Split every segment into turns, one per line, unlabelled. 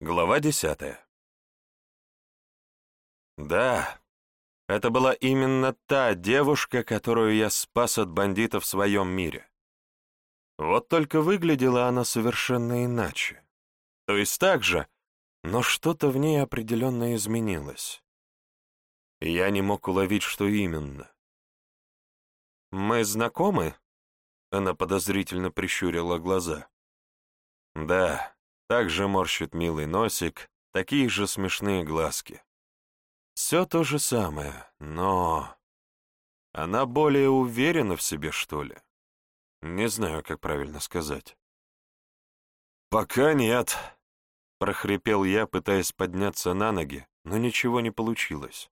Глава десятая. Да, это была именно та девушка, которую я спас от бандитов в своем мире. Вот только выглядела она совершенно иначе. То есть так же, но что-то в ней определенно изменилось. Я не мог уловить, что именно. «Мы знакомы?» Она подозрительно прищурила глаза. «Да», также морщит милый носик, такие же смешные глазки. Все то же самое, но... Она более уверена в себе, что ли? Не знаю, как правильно сказать. «Пока нет», — прохрипел я, пытаясь подняться на ноги, но ничего не получилось.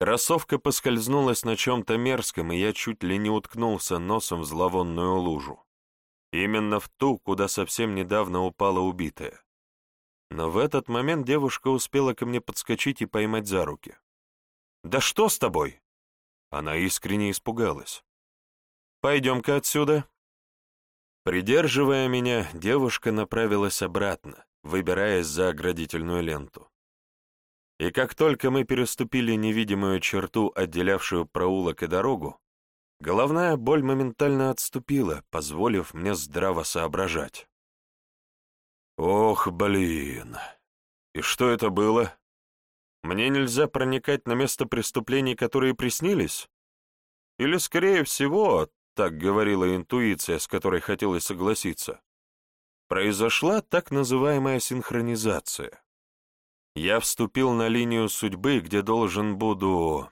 Кроссовка поскользнулась на чем-то мерзком, и я чуть ли не уткнулся носом в зловонную лужу. Именно в ту, куда совсем недавно упала убитая. Но в этот момент девушка успела ко мне подскочить и поймать за руки. «Да что с тобой?» Она искренне испугалась. «Пойдем-ка отсюда». Придерживая меня, девушка направилась обратно, выбираясь за оградительную ленту. И как только мы переступили невидимую черту, отделявшую проулок и дорогу, Головная боль моментально отступила, позволив мне здраво соображать. «Ох, блин! И что это было? Мне нельзя проникать на место преступлений, которые приснились? Или, скорее всего, так говорила интуиция, с которой хотелось согласиться, произошла так называемая синхронизация. Я вступил на линию судьбы, где должен буду...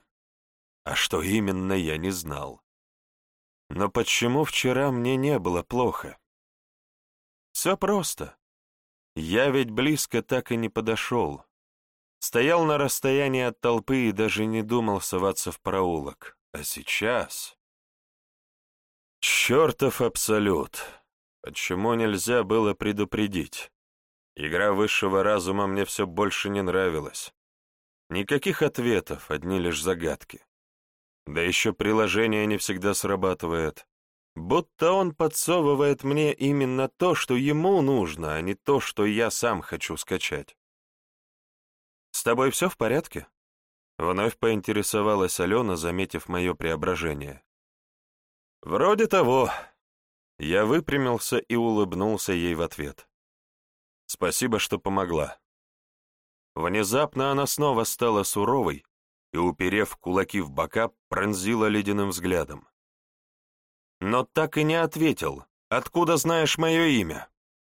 А что именно, я не знал. Но почему вчера мне не было плохо? Все просто. Я ведь близко так и не подошел. Стоял на расстоянии от толпы и даже не думал соваться в проулок. А сейчас... Чертов абсолют! Почему нельзя было предупредить? Игра высшего разума мне все больше не нравилась. Никаких ответов, одни лишь загадки. Да еще приложение не всегда срабатывает. Будто он подсовывает мне именно то, что ему нужно, а не то, что я сам хочу скачать. «С тобой все в порядке?» Вновь поинтересовалась Алена, заметив мое преображение. «Вроде того». Я выпрямился и улыбнулся ей в ответ. «Спасибо, что помогла». Внезапно она снова стала суровой, и, уперев кулаки в бока, пронзила ледяным взглядом. Но так и не ответил, откуда знаешь мое имя?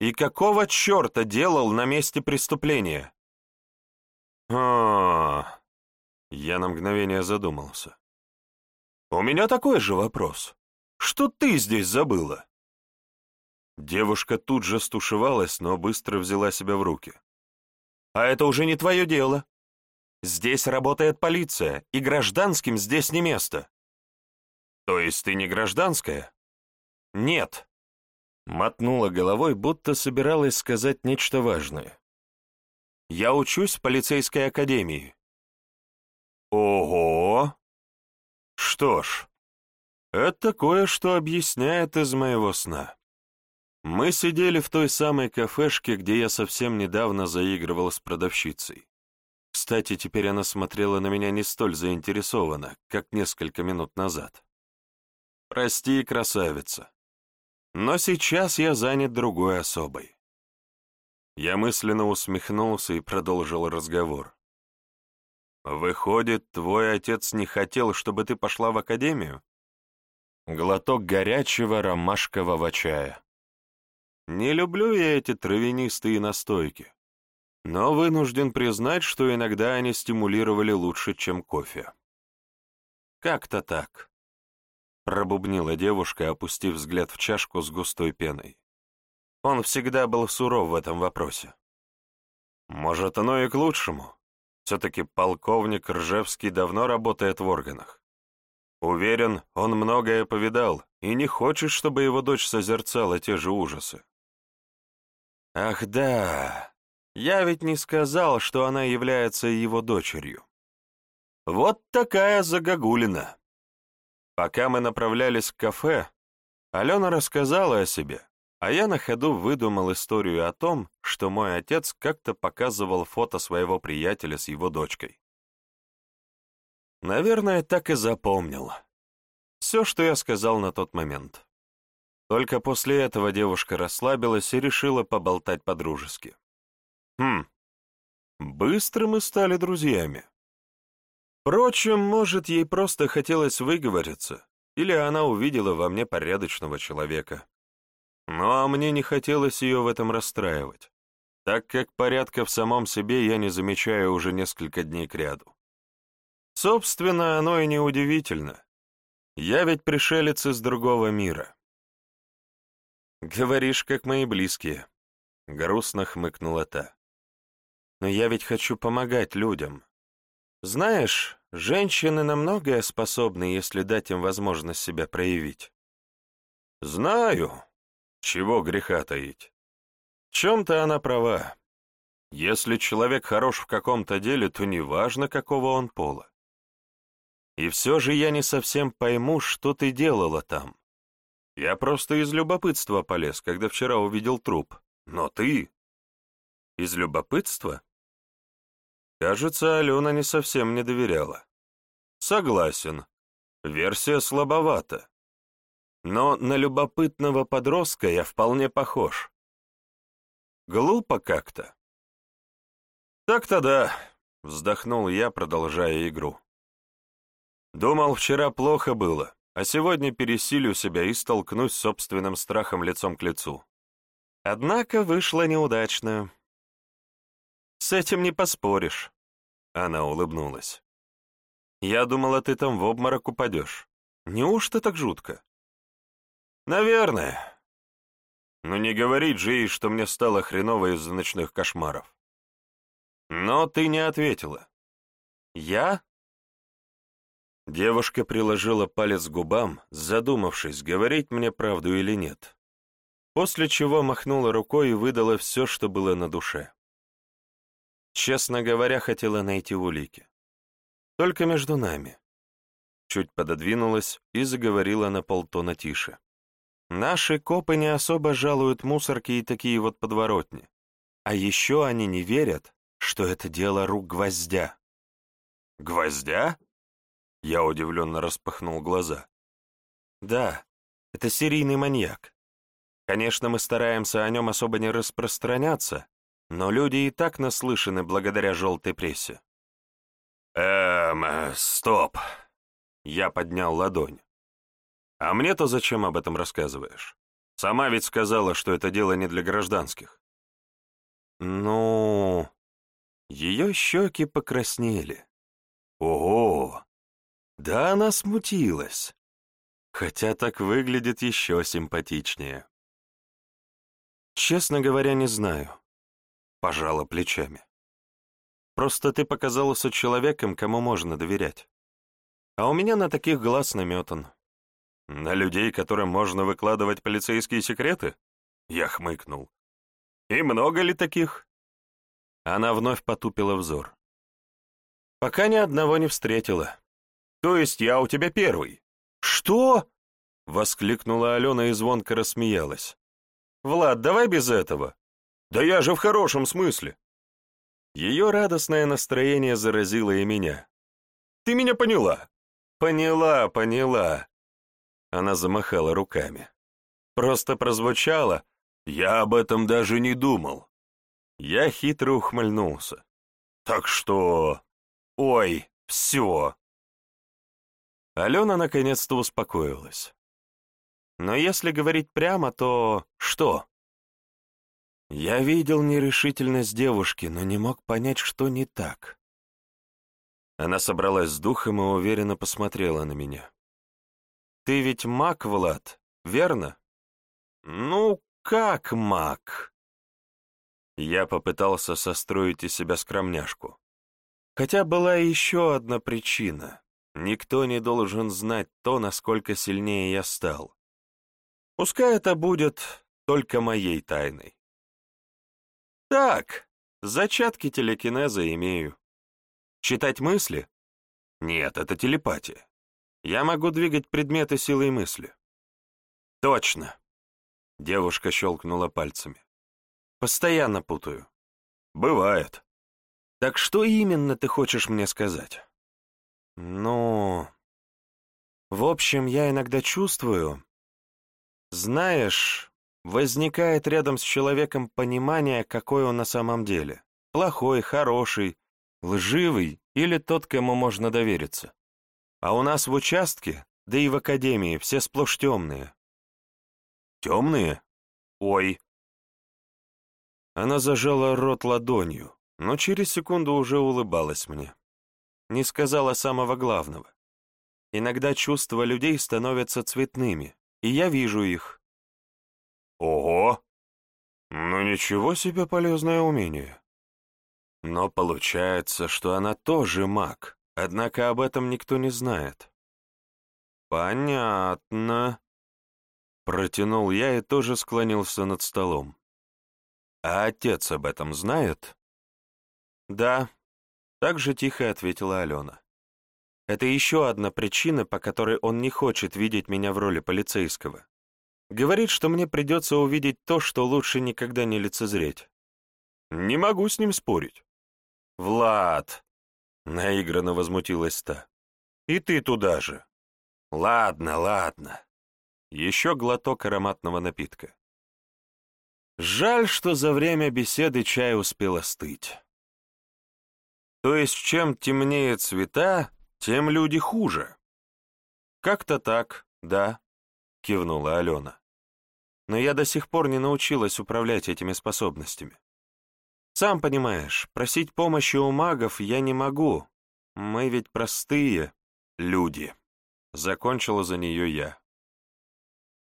И какого черта делал на месте преступления? а Я на мгновение задумался. «У меня такой же вопрос. Что ты здесь забыла?» Девушка тут же стушевалась, но быстро взяла себя в руки. «А это уже не твое дело. Здесь работает полиция, и гражданским здесь не место. То есть ты не гражданская? Нет. Мотнула головой, будто собиралась сказать нечто важное. Я учусь в полицейской академии. Ого! Что ж, это кое-что объясняет из моего сна. Мы сидели в той самой кафешке, где я совсем недавно заигрывал с продавщицей. Кстати, теперь она смотрела на меня не столь заинтересованно, как несколько минут назад. «Прости, красавица. Но сейчас я занят другой особой». Я мысленно усмехнулся и продолжил разговор. «Выходит, твой отец не хотел, чтобы ты пошла в академию?» Глоток горячего ромашкового чая. Не люблю я эти травянистые настойки но вынужден признать, что иногда они стимулировали лучше, чем кофе. «Как-то так», — пробубнила девушка, опустив взгляд в чашку с густой пеной. Он всегда был суров в этом вопросе. «Может, оно и к лучшему. Все-таки полковник Ржевский давно работает в органах. Уверен, он многое повидал и не хочет, чтобы его дочь созерцала те же ужасы». «Ах да!» Я ведь не сказал, что она является его дочерью. Вот такая загогулина. Пока мы направлялись к кафе, Алена рассказала о себе, а я на ходу выдумал историю о том, что мой отец как-то показывал фото своего приятеля с его дочкой. Наверное, так и запомнил. Все, что я сказал на тот момент. Только после этого девушка расслабилась и решила поболтать по-дружески. Хм, быстро мы стали друзьями. Впрочем, может, ей просто хотелось выговориться, или она увидела во мне порядочного человека. Ну а мне не хотелось ее в этом расстраивать, так как порядка в самом себе я не замечаю уже несколько дней кряду. Собственно, оно и не удивительно. Я ведь пришелец из другого мира. Говоришь, как мои близкие. Грустно хмыкнула та. Но я ведь хочу помогать людям. Знаешь, женщины на многое способны, если дать им возможность себя проявить. Знаю. Чего греха таить. В чем-то она права. Если человек хорош в каком-то деле, то неважно, какого он пола. И все же я не совсем пойму, что ты делала там. Я просто из любопытства полез, когда вчера увидел труп. Но ты... Из любопытства? Кажется, Алена не совсем не доверяла. Согласен. Версия слабовата. Но на любопытного подростка я вполне похож. Глупо как-то. Так-то да, вздохнул я, продолжая игру. Думал, вчера плохо было, а сегодня пересилю себя и столкнусь с собственным страхом лицом к лицу. Однако вышло неудачно. «С этим не поспоришь», — она улыбнулась. «Я думала, ты там в обморок упадешь. Неужто так жутко?» «Наверное. Но не говорить же ей, что мне стало хреново из-за ночных кошмаров. Но ты не ответила. Я Девушка приложила палец к губам, задумавшись, говорить мне правду или нет, после чего махнула рукой и выдала все, что было на душе. Честно говоря, хотела найти улики. Только между нами. Чуть пододвинулась и заговорила на полтона тише. Наши копы не особо жалуют мусорки и такие вот подворотни. А еще они не верят, что это дело рук гвоздя. «Гвоздя?» Я удивленно распахнул глаза. Да, это серийный маньяк. Конечно, мы стараемся о нем особо не распространяться, но люди и так наслышаны благодаря желтой прессе. Эм, стоп. Я поднял ладонь. А мне-то зачем об этом рассказываешь? Сама ведь сказала, что это дело не для гражданских. Ну... Ее щеки покраснели. Ого! Да, она смутилась. Хотя так выглядит еще симпатичнее. Честно говоря, не знаю. Пожала плечами. Просто ты показался человеком, кому можно доверять. А у меня на таких глаз наметан. На людей, которым можно выкладывать полицейские секреты? Я хмыкнул. И много ли таких? Она вновь потупила взор. Пока ни одного не встретила. То есть я у тебя первый. Что? Воскликнула Алена и звонко рассмеялась. Влад, давай без этого. Да я же в хорошем смысле. Ее радостное настроение заразило и меня. Ты меня поняла? Поняла, поняла. Она замахала руками. Просто прозвучало. Я об этом даже не думал. Я хитро ухмыльнулся. Так что... Ой, все. Алена наконец-то успокоилась. Но если говорить прямо, то что? Я видел нерешительность девушки, но не мог понять, что не так. Она собралась с духом и уверенно посмотрела на меня. «Ты ведь маг, Влад, верно?» «Ну, как маг?» Я попытался состроить из себя скромняшку. Хотя была еще одна причина. Никто не должен знать то, насколько сильнее я стал. Пускай это будет только моей тайной. Так, зачатки телекинеза имею. Читать мысли? Нет, это телепатия. Я могу двигать предметы силой мысли. Точно. Девушка щелкнула пальцами. Постоянно путаю. Бывает. Так что именно ты хочешь мне сказать? Ну... В общем, я иногда чувствую... Знаешь, возникает рядом с человеком понимание, какой он на самом деле. Плохой, хороший, лживый или тот, кому можно довериться. А у нас в участке, да и в академии, все сплошь темные. Темные? Ой. Она зажала рот ладонью, но через секунду уже улыбалась мне. Не сказала самого главного. Иногда чувства людей становятся цветными, и я вижу их. Ну ничего себе полезное умение. Но получается, что она тоже маг, однако об этом никто не знает. Понятно. Протянул я и тоже склонился над столом. А отец об этом знает? Да, так же тихо ответила Алена. Это еще одна причина, по которой он не хочет видеть меня в роли полицейского. Говорит, что мне придется увидеть то, что лучше никогда не лицезреть. Не могу с ним спорить. «Влад!» — наигранно возмутилась та. «И ты туда же!» «Ладно, ладно!» Еще глоток ароматного напитка. Жаль, что за время беседы чай успел остыть. То есть, чем темнее цвета, тем люди хуже. Как-то так, да, кивнула Алена. Но я до сих пор не научилась управлять этими способностями. Сам понимаешь, просить помощи у магов я не могу. Мы ведь простые люди. Закончила за нее я.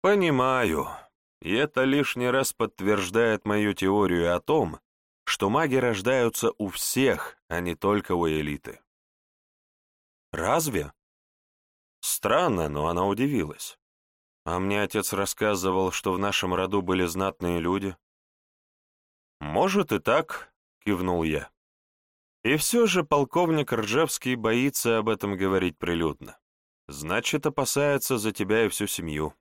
Понимаю. И это лишний раз подтверждает мою теорию о том, что маги рождаются у всех, а не только у элиты. Разве? Странно, но она удивилась. А мне отец рассказывал, что в нашем роду были знатные люди. Может и так, кивнул я. И все же полковник Ржевский боится об этом говорить прилюдно. Значит, опасается за тебя и всю семью.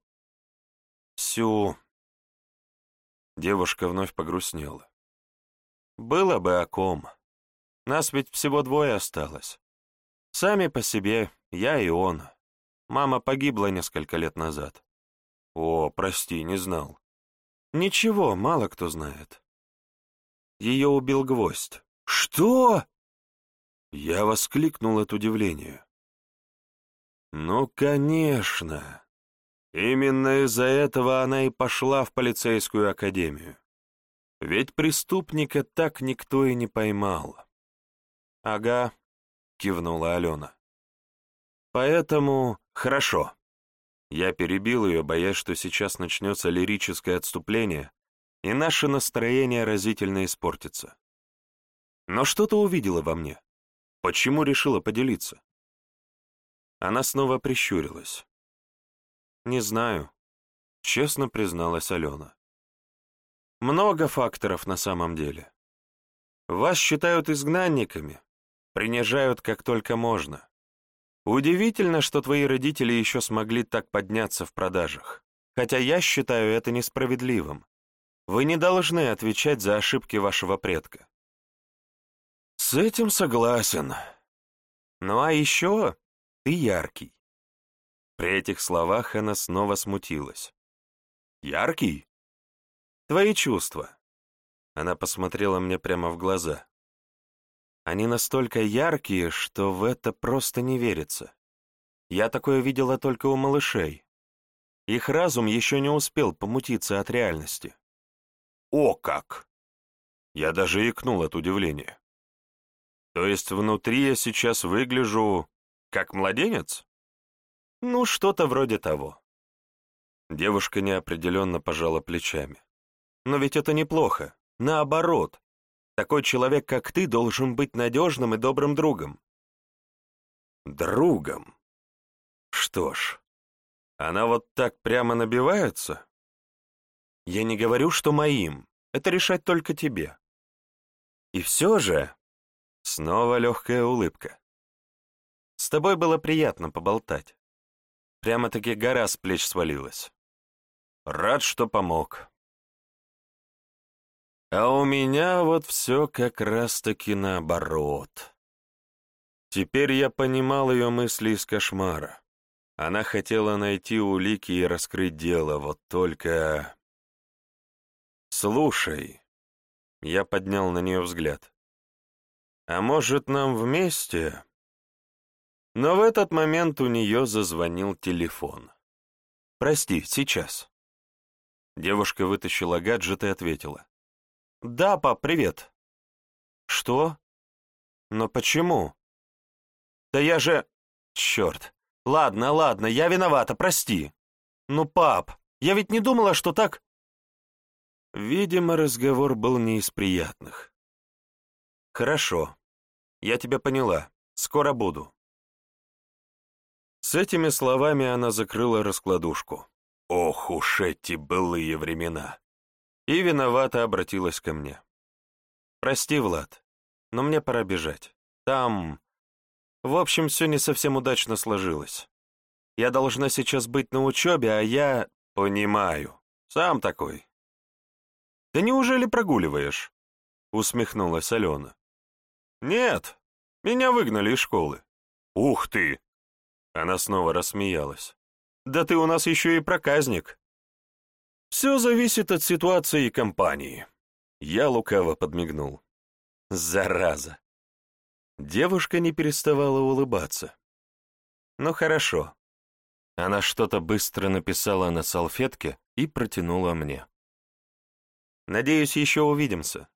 Всю Девушка вновь погрустнела. «Было бы о ком. Нас ведь всего двое осталось. Сами по себе, я и он. Мама погибла несколько лет назад». «О, прости, не знал». «Ничего, мало кто знает». Ее убил гвоздь. «Что?» Я воскликнул от удивления. «Ну, конечно. Именно из-за этого она и пошла в полицейскую академию. Ведь преступника так никто и не поймал. «Ага», — кивнула Алена. «Поэтому хорошо». Я перебил ее, боясь, что сейчас начнется лирическое отступление, и наше настроение разительно испортится. Но что-то увидела во мне. Почему решила поделиться? Она снова прищурилась. «Не знаю», — честно призналась Алена. «Много факторов на самом деле. Вас считают изгнанниками, принижают как только можно. Удивительно, что твои родители еще смогли так подняться в продажах, хотя я считаю это несправедливым. Вы не должны отвечать за ошибки вашего предка». «С этим согласен. Ну а еще ты яркий. При этих словах она снова смутилась. «Яркий?» «Твои чувства». Она посмотрела мне прямо в глаза. «Они настолько яркие, что в это просто не верится. Я такое видела только у малышей. Их разум еще не успел помутиться от реальности». «О как!» Я даже икнул от удивления. «То есть внутри я сейчас выгляжу как младенец?» Ну, что-то вроде того. Девушка неопределенно пожала плечами. Но ведь это неплохо. Наоборот. Такой человек, как ты, должен быть надежным и добрым другом. Другом? Что ж, она вот так прямо набивается? Я не говорю, что моим. Это решать только тебе. И все же... Снова легкая улыбка. С тобой было приятно поболтать. Прямо-таки гора с плеч свалилась. Рад, что помог. А у меня вот все как раз-таки наоборот. Теперь я понимал ее мысли из кошмара. Она хотела найти улики и раскрыть дело, вот только... «Слушай», — я поднял на нее взгляд, — «а может, нам вместе?» Но в этот момент у нее зазвонил телефон. «Прости, сейчас». Девушка вытащила гаджет и ответила. «Да, пап, привет». «Что? Но почему?» «Да я же...» «Черт! Ладно, ладно, я виновата, прости. Ну, пап, я ведь не думала, что так...» Видимо, разговор был не из приятных. «Хорошо. Я тебя поняла. Скоро буду». С этими словами она закрыла раскладушку. Ох уж эти былые времена! И виновато обратилась ко мне. «Прости, Влад, но мне пора бежать. Там... В общем, все не совсем удачно сложилось. Я должна сейчас быть на учебе, а я... Понимаю. Сам такой. Да неужели прогуливаешь? Усмехнулась Алена. Нет, меня выгнали из школы. Ух ты! Она снова рассмеялась. Да ты у нас еще и проказник. Все зависит от ситуации и компании. Я лукаво подмигнул. Зараза. Девушка не переставала улыбаться. «Ну хорошо». Она что-то быстро написала на салфетке и протянула мне. «Надеюсь, еще увидимся».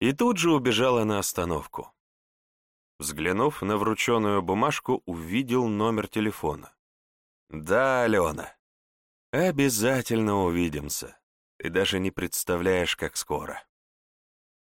И тут же убежала на остановку. Взглянув на врученную бумажку, увидел номер телефона. «Да, Алена, обязательно увидимся. Ты даже не представляешь, как скоро».